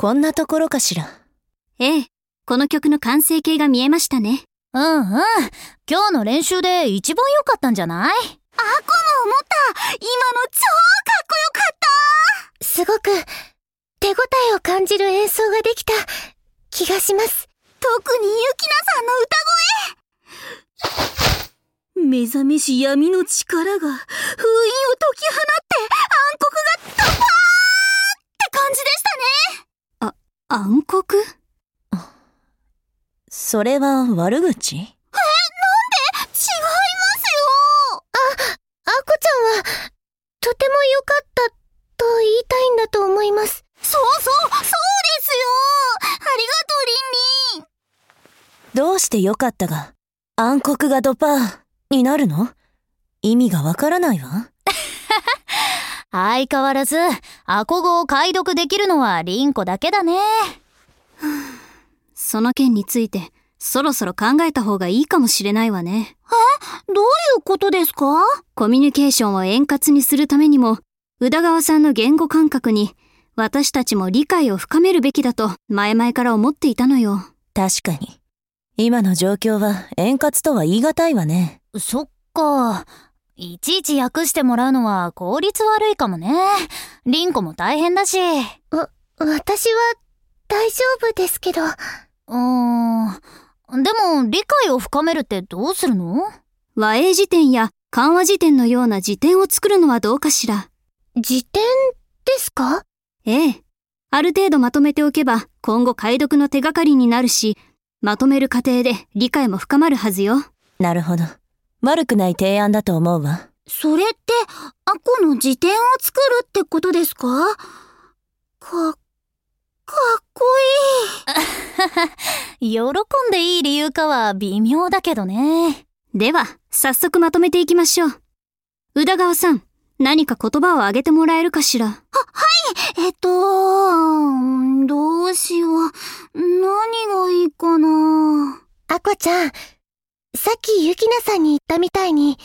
こんなところかしら？ええ、この曲の完成形が見えましたね。うんうん。今日の練習で一番良かったんじゃない？アコも思った今の超かっこよかったすごく手応えを感じる演奏ができた気がします。特にゆきなさんの歌声目覚めし闇の力が封印を解き放って暗黒がドパーって感じでしたね。あ、暗黒それは悪口？え、なんで？違いますよあ、あこちゃんは、とても良かったと言いたいんだと思います。そうそう、そうですよありがとう、リンリンどうして良かったが、暗黒がドパーになるの？意味がわからないわ。相変わらず、アコ語を解読できるのはリンコだけだね。その件について、そろそろ考えた方がいいかもしれないわね。えどういうことですか？コミュニケーションを円滑にするためにも、宇田川さんの言語感覚に、私たちも理解を深めるべきだと前々から思っていたのよ。確かに。今の状況は円滑とは言い難いわね。そっか。いちいち訳してもらうのは効率悪いかもね。リンコも大変だし。わ、私は大丈夫ですけど。うーん。でも、理解を深めるってどうするの？和英辞典や漢和辞典のような辞典を作るのはどうかしら。辞典ですか？ええ。ある程度まとめておけば今後解読の手がかりになるし、まとめる過程で理解も深まるはずよ。なるほど。悪くない提案だと思うわ。それって、アコの辞典を作るってことですかかっか？っこいい。喜んでいい理由かは微妙だけどね。では、早速まとめていきましょう。宇田川さん、何か言葉をあげてもらえるかしら？は、はい。えっと、どうしよう。何がいいかな？あこちゃん、さっきゆきなさんに言ったみたいに、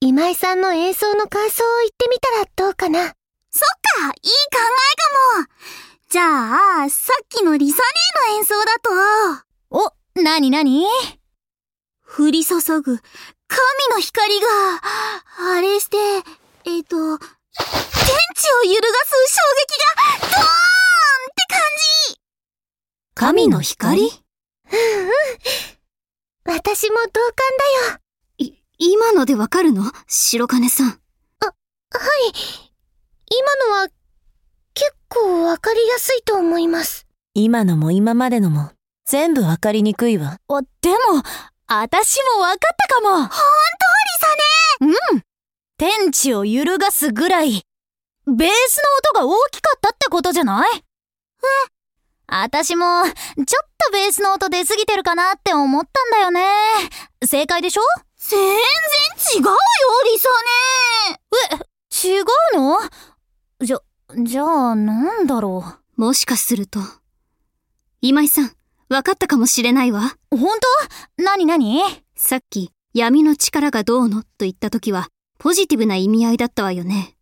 今井さんの演奏の感想を言ってみたらどうかな？そっか、いい考えかも。じゃあ、さっきのリサ姉の演奏だと。お、なになに？降り注ぐ神の光が、あれして、えっ、ー、と、天地を揺るがす衝撃が、ドーンって感じ神の光？うんうん。私も同感だよ。い、今のでわかるの？白金さん。あ、はい。今のは結構わかりやすいと思います。今のも今までのも全部わかりにくいわ。お、でも、あたしもわかったかも。本当リサねうん。天地を揺るがすぐらい、ベースの音が大きかったってことじゃない？えあたしも、ちょっとベースの音出すぎてるかなって思ったんだよね。正解でしょ？全然違うよ、リサねえ、違うの？じゃ、じゃあ、なんだろう？もしかすると。今井さん、わかったかもしれないわ。本当？なになにさっき、闇の力がどうのと言った時は、ポジティブな意味合いだったわよね。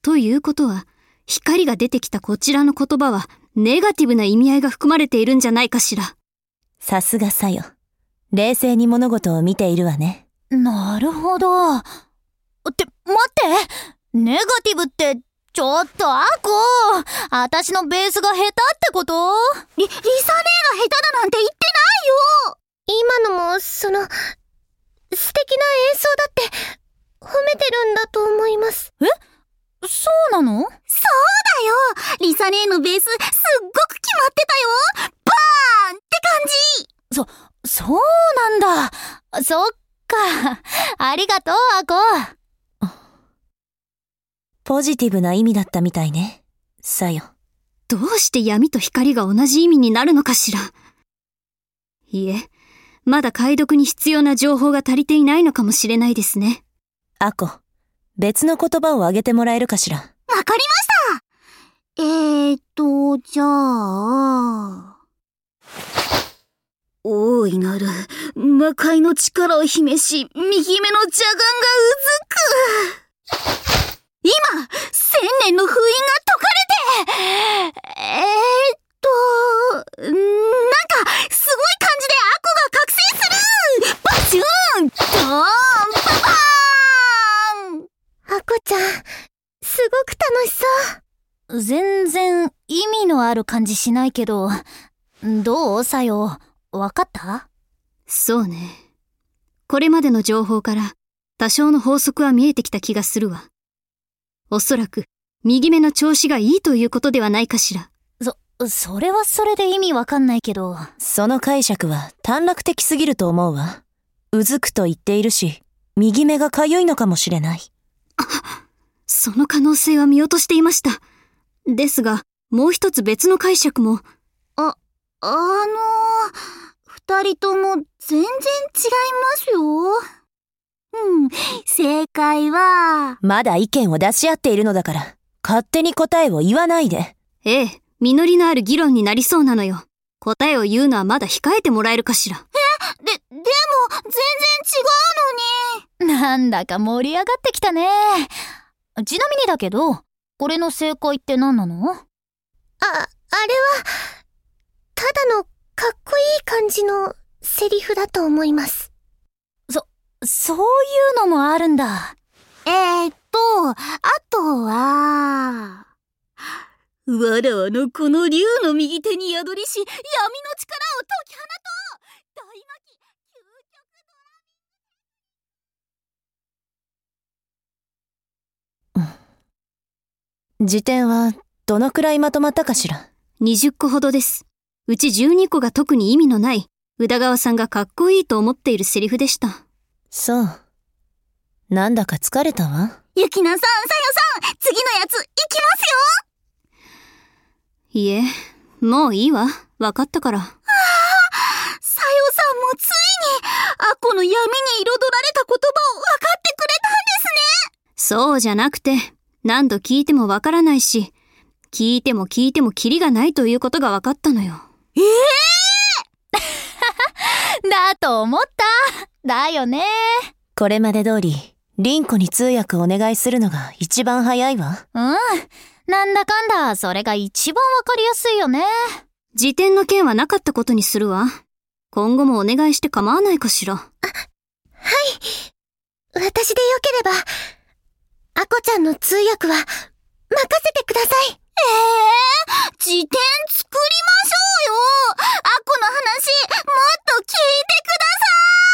ということは、光が出てきたこちらの言葉は、ネガティブな意味合いが含まれているんじゃないかしら。さすがさよ。冷静に物事を見ているわね。なるほど。って、待ってネガティブってちょっと、アコあたしのベースが下手ってこと？リ、リサ姉が下手だなんて言ってないよ。今のも、その、素敵な演奏だって、褒めてるんだと思います。え？そうなの？そうだよ。リサ姉のベース、すっごく決まってたよバーンって感じそ、そうなんだ。そっか。ありがとう、アコ。ポジティブな意味だったみたいね。さよ。どうして闇と光が同じ意味になるのかしら。いえ、まだ解読に必要な情報が足りていないのかもしれないですね。アコ、別の言葉をあげてもらえるかしら。わかりましたえーと、じゃあ。大いなる、魔界の力を秘めし、右目の邪眼がうずく。今千年の封印が解かれてえー、っ全然意味のある感じしないけど、どうさよ、わかった？そうね。これまでの情報から多少の法則は見えてきた気がするわ。おそらく右目の調子がいいということではないかしら。そ、それはそれで意味わかんないけど。その解釈は短絡的すぎると思うわ。うずくと言っているし、右目がかゆいのかもしれない。その可能性は見落としていました。ですが、もう一つ別の解釈も。あ、あのー、二人とも全然違いますよ。うん、正解は、まだ意見を出し合っているのだから、勝手に答えを言わないで。ええ、実りのある議論になりそうなのよ。答えを言うのはまだ控えてもらえるかしら。で、でも、全然違うのに。なんだか盛り上がってきたね。ちなみにだけど、これの正解って何なの？あ、あれは、ただのかっこいい感じのセリフだと思います。そ、そういうのもあるんだ。えー、っと、あとは、わらわのこの竜の右手に宿りし、闇の力を解き放とう大魔気、究極辞典はどのくらいまとまったかしら？20個ほどです。うち12個が特に意味のない、宇田川さんがかっこいいと思っているセリフでした。そう。なんだか疲れたわ。ゆきなさん、さよさん、次のやつ、いきますよいえ、もういいわ。わかったから。さよさんもついに、アコの闇に彩られた言葉を分かってくれたんですねそうじゃなくて、何度聞いてもわからないし、聞いても聞いてもキリがないということが分かったのよ。だと思った。だよね。これまで通り、リンコに通訳お願いするのが一番早いわ。うん。なんだかんだ、それが一番わかりやすいよね。辞典の件はなかったことにするわ。今後もお願いして構わないかしら。私でよければ、アコちゃんの通訳は、任せてください。ええー、辞典作りましょうよアコの話、もっと聞いてください